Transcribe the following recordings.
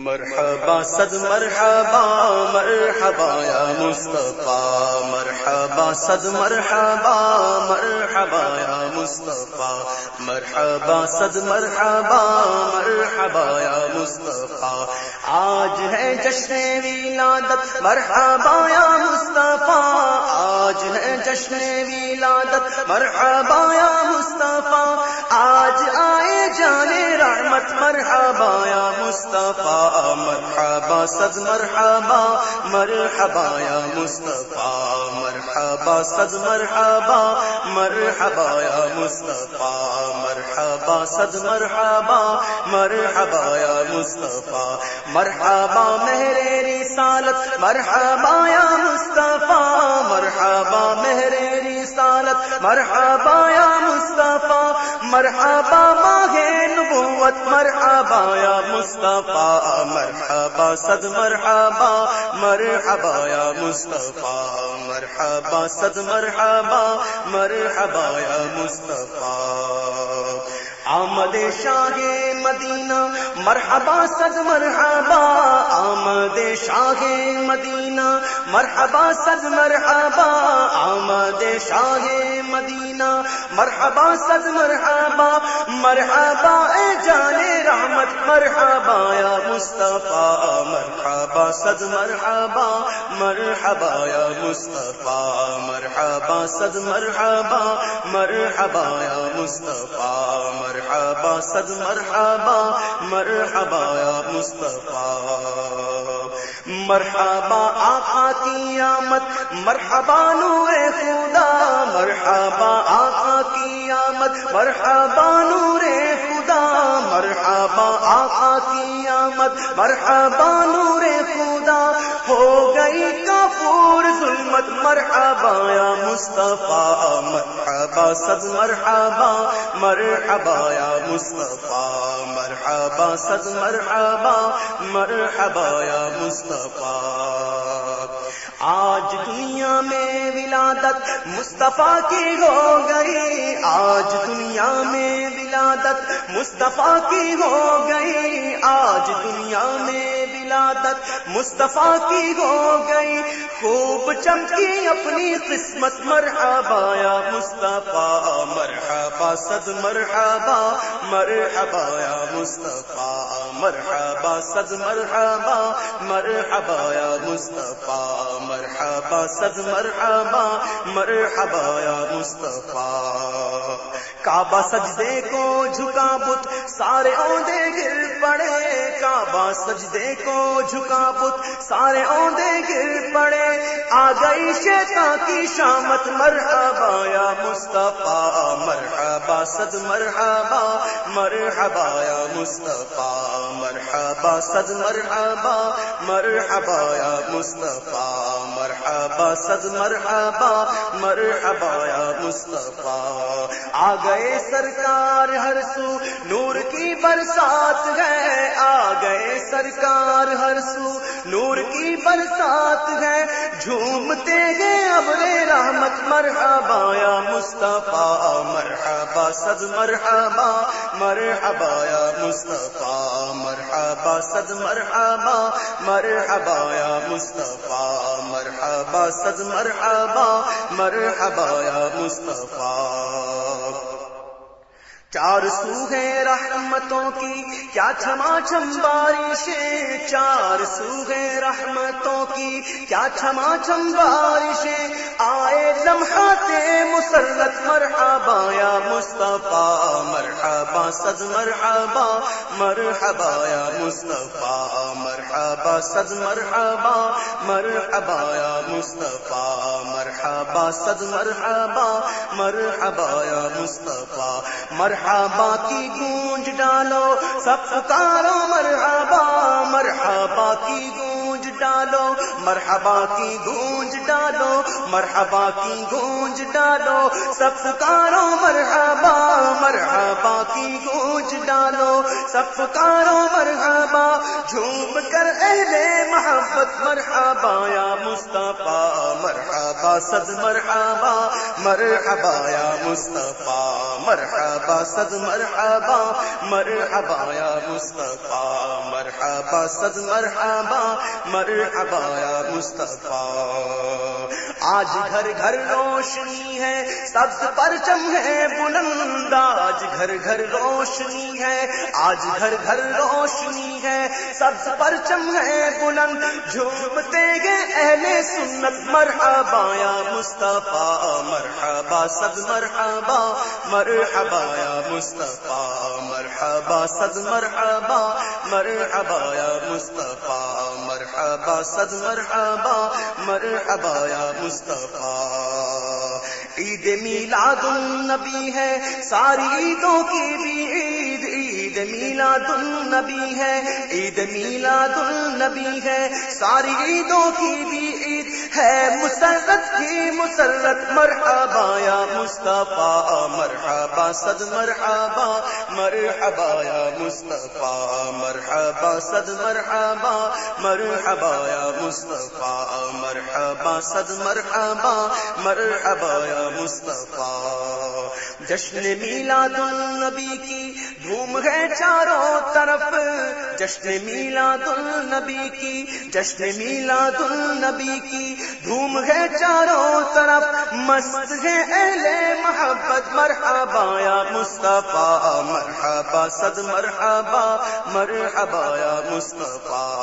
مرحبا صد مرحبا مرحبا یا مصطفیٰ، مرحبا صد مرحبا مرحبا یا مصطفیٰ، مرحبا صد مرحبا مرحبا یا مصطفیٰ۔ آج ہے جشن ولادت مرحبا یا مصطفیٰ۔ آج ہے جشن ولادت مرحبا یا مصطفیٰ۔ آج آئے جانے رحمت مرحبا یا مصطفیٰ مرحبا صد مرحبا مرحبا یا مصطفیٰ۔ مرحبا، صد مرحبا مرحبا یا مصطفیٰ، مرحبا، صد مرحبا مرحبا یا مصطفیٰ، مرحبا مہر رسالت، مرحبا یا مصطفیٰ، مرحبا مہر رسالت، مرحبا یا مصطفیٰ، مرحبا ماہ نبوت، مرحبا یا مصطفیٰ، مرحبا، صد مرحبا مرحبا یا مصطفیٰ۔ مرحبا، صد مرحبا مرحبا یا مصطفیٰ۔ آمد شاہ مدینہ، مرحبا، صد مرحبا۔ آمد شاہ مدینہ، مرحبا، صد مرحبا۔ آمد شاہ مدینہ، مرحبا صد مرحبا مرحبا اے جانے رحمت، مرحبا یا مصطفیٰ، مرحبا صد مرحبا مرحبا یا مصطفیٰ، مرحبا صد مرحبا مرحبا یا مصطفیٰ، مرحبا صد مرحبا مرحبا یا مصطفیٰ۔ مرحبا آقا کی آمد، مرحبا نور خدا، مرحبا آقا کی آمد، مرحبا نور خدا، مرحبا آقا کی آمد، مرحبا نور خدا، ہو گئی کافور ظلمت، مرحبا یا مصطفیٰ، مرحبا صد مرحبا مرحبا یا مصطفیٰ۔ مرحبا صد مرحبا مرحبا یا مصطفیٰ۔ آج دنیا میں ولادت مصطفیٰ کی ہو گئی آج دنیا میں ولادت مصطفیٰ کی ہو گئی آج دنیا میں ولادت مصطفیٰ کی ہو گئی خوب چمکی اپنی قسمت، مرحبا یا مصطفیٰ، مرحبا، صد مرحبا مرحبا یا مصطفیٰ۔ مرحبا صد مرحبا مرحبا یا مصطفیٰ، مرحبا صد مرحبا مرحبا یا مصطفیٰ. کعبہ سجدے کو جھکا بت، سارے اوندے گر پڑے کعبہ سجدے کو جھکا بت، سارے اوندے گر پڑے۔ آ گئی شیتا کی شامت، مرحبا یا مصطفیٰ، مرحبا، صد مرحبا مرحبا یا مصطفیٰ، مرحبا، صد مرحبا مرحبا یا مصطفیٰ، مرحبا، صد مرحبا مرحبا یا مصطفیٰ۔ آ گئے سرکار ہر سو، نور کی برسات ہے، آ گئے سرکار ہر سو۔ نور کی برسات ہے۔ جھومتے گئے ابر رحمت۔ مرحبا یا مصطفیٰ۔ مرحبا صد مرحبا۔ مرحبا یا مصطفیٰ۔ مرحبا صد مرحبا۔ مرحبا یا مصطفیٰ۔ مرحبا صد مرحبا۔ مرحبا یا مصطفیٰ۔ چار سو ہے رحمتوں کی، کیا چھما چھم بارشیں؟ چار سو ہے رحمتوں کی، کیا چھما چھم بارشیں؟ آئے لمحات مسلط، مرحبا یا مصطفیٰ، مرحبا صد مرحبا مرحبا یا مصطفیٰ مرحبا، صد مرحبا مرحبا یا مصطفیٰ، مرحبا، صد مرحبا مرحبا یا مصطفیٰ، مرحبا کی گونج ڈالو، سب پکارو مرحبا مرحبا کی گونج ڈالو، مرحبا کی گونج ڈالو، مرحبا کی گونج ڈالو سب پکارو مرحبا مرحبا کی گونج ڈالو سب پکارو مرحبا، جھوم کر اہل محبت مرحبا، یا مصطفیٰ، مرحبا، صد مرحبا مرحبا، یا مصطفیٰ، مرحبا، صد مرحبا مرحبا، یا مصطفیٰ، مرحبا، صد مرحبا مر مرحبا یا مصطفیٰ۔ آج گھر گھر روشنی ہے، سبز پرچم ہے، بلند آج گھر گھر روشنی ہے۔ آج گھر گھر روشنی ہے، سبز پرچم ہے، بلند جھومتے گے اہل سنت۔ مرحبا یا مصطفیٰ، مرحبا صد مرحبا مرحبا یا مصطفیٰ۔ مرحبا، صد مرحبا مرحبا یا مصطفیٰ، مرحبا، صد مرحبا مرحبا یا مصطفیٰ. مصطفیٰ عید میلاد النبی ہے، ساری عیدوں کی بھی عید عید میلاد النبی ہے، عید میلاد النبی ہے، ساری عیدوں کی بھی عید ہے مسرت کی مسرت مرحبا یا مصطفیٰ، مرحبا صد مرحبا مرحبا یا مصطفیٰ، مرحبا صد مرحبا مرحبا یا مصطفیٰ، مرحبا صد مرحبا مرحبا یا مصطفیٰ جشن میلاد النبی کی دھوم ہے چاروں طرف۔ جشن میلاد النبی کی، جشن میلاد النبی کی دھوم ہے چاروں طرف۔ مست ہے اہل محبت، مرحبا یا مصطفیٰ، مرحبا، صد مرحبا مرحبا یا مصطفیٰ۔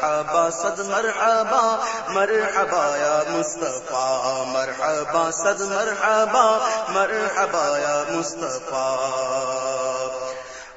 مرحبا صد مرحبا مرحبا یا مصطفیٰ، مرحبا صد مرحبا مرحبا یا مصطفیٰ.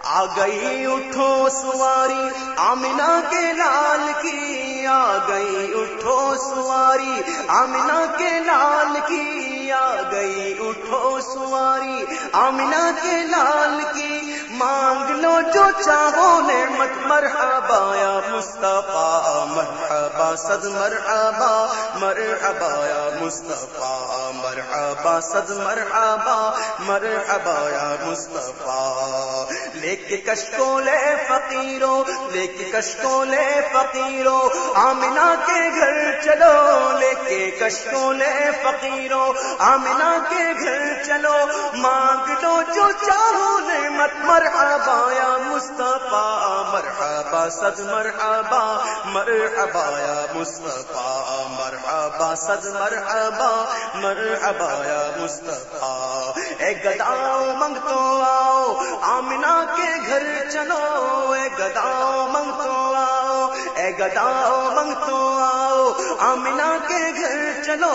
آ گئی اٹھو سواری آمنا کے لال کی، آ گئی اٹھو سواری آمنا کے لال کی، آ گئی اٹھو سواری آمنا کے لال کی مانگ لو جو چاہو نعمت، مرحبا یا مصطفیٰ، مرحبا صد مرحبا مرحبا یا مصطفیٰ، مرحبا صد مرحبا مرحبا یا مصطفیٰ۔ لے کے کشکو لے فقیرو لے کے کشکو لے فقیرو آمنا کے گھر چلو۔ لے کے کشکو لے فقیرو آمنا کے گھر چلو۔ مانگ لو جو چاہو نعمت مرحبا یا مصطفیٰ، مرحبا صد مرحبا مرحبا یا مصطفیٰ، مرحبا صد مرحبا مرحبا یا مصطفیٰ۔ اے گداؤ منگ تو آؤ آمنا کے گھر چلو، اے گداؤ منگ تو اے گداؤ منگ تو آؤ آمنا کے گھر چلو،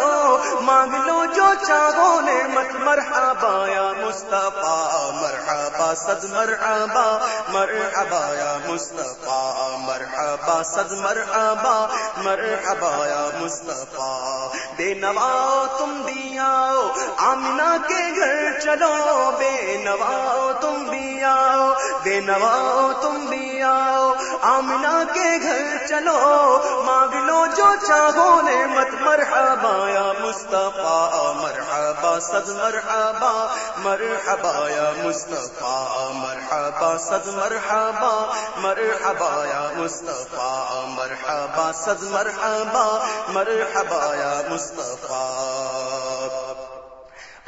مانگ لو جو چاہو نعمت مرحبا یا مصطفیٰ، مرحبا صد مرحبا مرحبا یا مصطفیٰ، مرحبا صد مرحبا مرحبا یا مصطفیٰ، بے نواؤ تم بھی آؤ آمنا کے گھر چلو، بے نواؤ تم بھی آؤ بے نواؤ تم بھی آؤ آمنا کے گھر چلو۔ مانگ لو جو چاہو نعمت۔ مرحبا یا مصطفیٰ۔ مرحبا صد مرحبا۔ مرحبا یا مصطفیٰ۔ مرحبا صد مرحبا۔ مرحبا یا مصطفیٰ۔ مرحبا صد مرحبا۔ مرحبا یا مصطفیٰ۔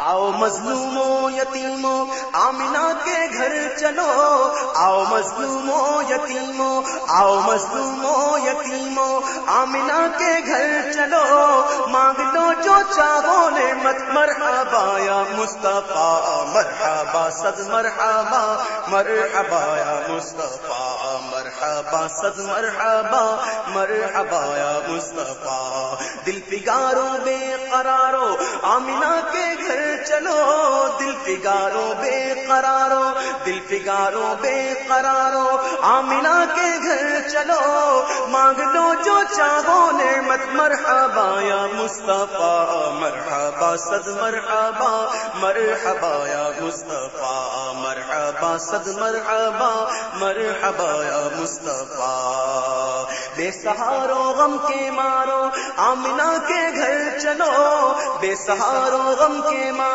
آؤ مظلوموں یتیموں آمنا کے گھر چلو۔ آؤ مظلوموں یتیموں آؤ مظلوموں یتیموں آمنا کے گھر چلو۔ مانگ لو جو چاہو نعمت، مرحبا یا مصطفیٰ، مرحبا صد مرحبا مرحبا یا مصطفیٰ۔ مرحبا صد مرحبا مرحبا یا مصطفیٰ۔ دل پگارو بے قرارو آمینہ کے گھر چلو، دل فگارو بے قرارو دل فگارو بے قرارو آمینہ کے گھر چلو، مانگ لو جو چاہو نعمت، مرحبا یا مصطفیٰ، مرحبا صد مرحبا مرحبا یا مصطفیٰ، مرحبا صد مرحبا مرحبا یا مصطفیٰ۔ بے سہارو غم کے مارو آمنا کے گھر چلو، بے سہارو غم کے مارو۔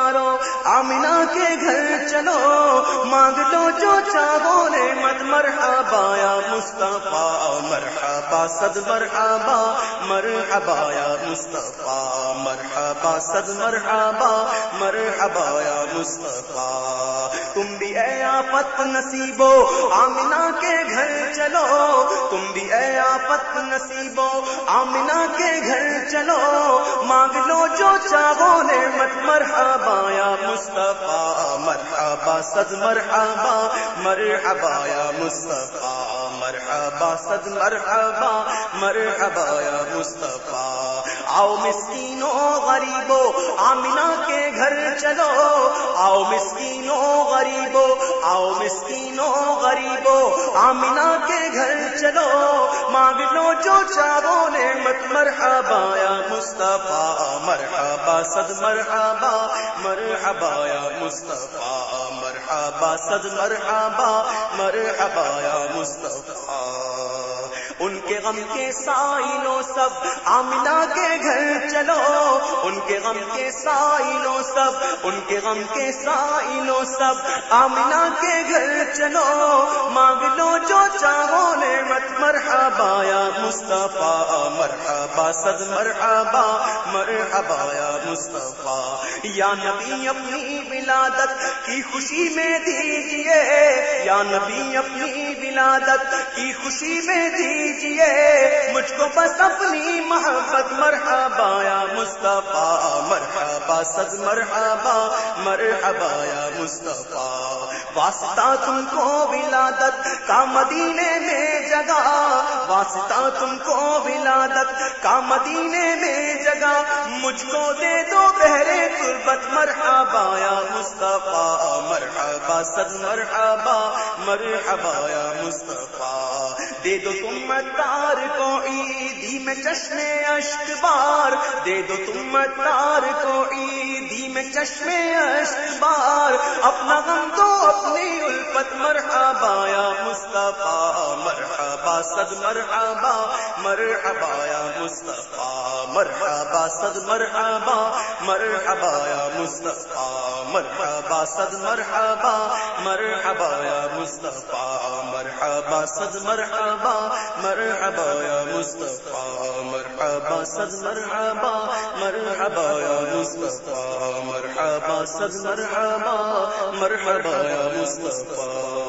آمنا کے گھر چلو، مانگ لو جو چاہو مت مرحبا یا مصطفیٰ، مرحبا، صد مرحبا مرحبا یا مصطفیٰ، مرحبا، صد مرحبا مرحبا یا مصطفیٰ۔ تم بھی اے آفت نصیبو آمنا کے گھر چلو۔ تم بھی اے آفت نصیبو آمنا کے گھر چلو۔ مانگ لو جو چاہو، نعمت مرحبا یا مصطفیٰ۔ مرحبا صد مرحبا مرحبا یا مصطفیٰ۔ مرحبا صد مرحبا مرحبا یا مصطفیٰ۔ آؤ مسکینوں غریبوں آمنا کے گھر چلو۔ آؤ مسکینوں غریبوں آؤ مسکینوں غریبوں آمنا کے گھر چلو۔ مانگ لو جو چاروں نے مت مرحبا یا مصطفیٰ، مرحبا صد مرحبا مرحبا یا مصطفیٰ، مرحبا صد مرحبا مرحبا یا مصطفیٰ۔ ان کے غم کے سائلوں سب آمنا کے گھر چلو۔ ان کے غم کے سائلوں سب، ان کے غم کے سائلوں سب آمنا کے گھر چلو مانگ لو جو چاہو، نعمت مرحبا یا مصطفیٰ، مرحبا، صد مرحبا مرحبا یا مصطفیٰ۔ یا نبی اپنی ولادت کی خوشی میں دیجیے یا نبی اپنی ولادت کی خوشی میں دیجیے مجھ کو بس اپنی محبت، مرحبا یا مصطفیٰ، مرحبا، صد مرحبا مرحبا یا مصطفیٰ۔ واسطہ تم کو ولادت کا مدینے میں جگہ، واسطہ تم کو ولادت کا مدینے میں جگہ۔ مجھ کو دے دو بہرے قربت، مرحبا یا مصطفیٰ، مرحبا صد مرحبا مرحبا یا مصطفیٰ۔ دے دو تم تار کو عیدی میں چشم اشک بار دے دو تم تار کو عیدی میں چشمے اشبار اپنا غم تو اپنی الفت مرحبا، یا مصطفیٰ، مرحبا، صد مرحبا مرحبا، یا مصطفیٰ۔ مرحبا صد مرحبا مرحبا یا مصطفیٰ، مرحبا صد مرحبا مرحبا یا مصطفیٰ، مرحبا صد مرحبا مرحبا یا مصطفیٰ، مرحبا صد مرحبا مرحبا یا مصطفیٰ، مرحبا صد مرحبا مرحبا یا مصطفیٰ.